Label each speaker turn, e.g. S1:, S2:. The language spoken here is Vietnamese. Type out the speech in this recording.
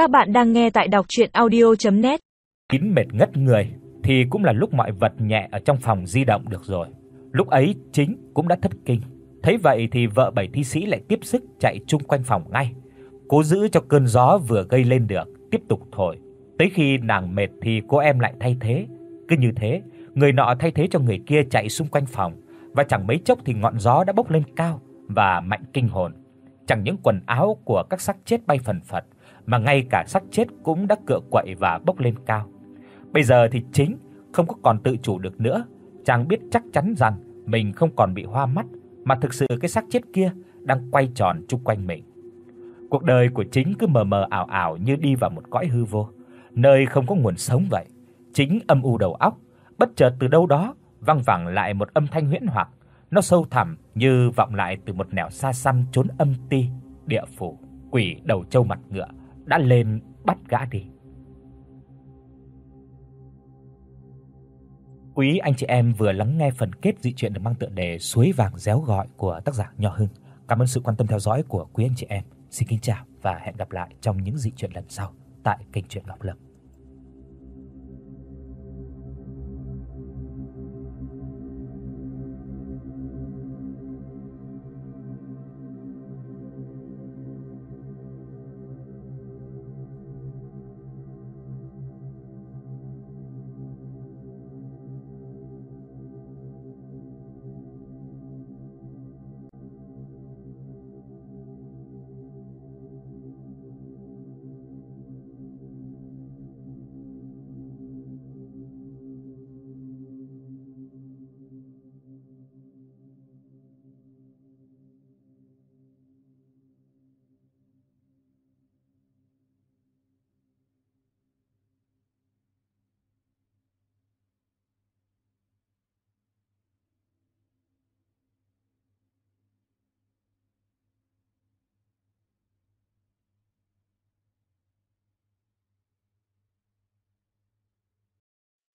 S1: Các bạn đang nghe tại đọc audio net
S2: Kín mệt ngất người thì cũng là lúc mọi vật nhẹ ở trong phòng di động được rồi. Lúc ấy chính cũng đã thất kinh. Thấy vậy thì vợ bảy thi sĩ lại tiếp sức chạy chung quanh phòng ngay, cố giữ cho cơn gió vừa gây lên được tiếp tục thổi. Tới khi nàng mệt thì cô em lại thay thế. Cứ như thế, người nọ thay thế cho người kia chạy xung quanh phòng và chẳng mấy chốc thì ngọn gió đã bốc lên cao và mạnh kinh hồn. Chẳng những quần áo của các xác chết bay phần phật, mà ngay cả xác chết cũng đã cựa quậy và bốc lên cao. Bây giờ thì chính không có còn tự chủ được nữa, chàng biết chắc chắn rằng mình không còn bị hoa mắt, mà thực sự cái xác chết kia đang quay tròn chung quanh mình. Cuộc đời của chính cứ mờ mờ ảo ảo như đi vào một cõi hư vô, nơi không có nguồn sống vậy. Chính âm u đầu óc, bất chợt từ đâu đó vang vẳng lại một âm thanh huyễn hoặc, nó sâu thẳm như vọng lại từ một nẻo xa xăm chốn âm ti, địa phủ. Quỷ đầu trâu mặt ngựa đã lên bắt gã đi. Quý anh chị em vừa lắng nghe phần kết dị truyện được mang tựa đề Suối vàng réo gọi của tác giả Nho Hưng. Cảm ơn sự quan tâm theo dõi của quý anh chị em. Xin kính chào và hẹn gặp lại trong những dị truyện lần sau tại kênh truyện Ngọc Lâm.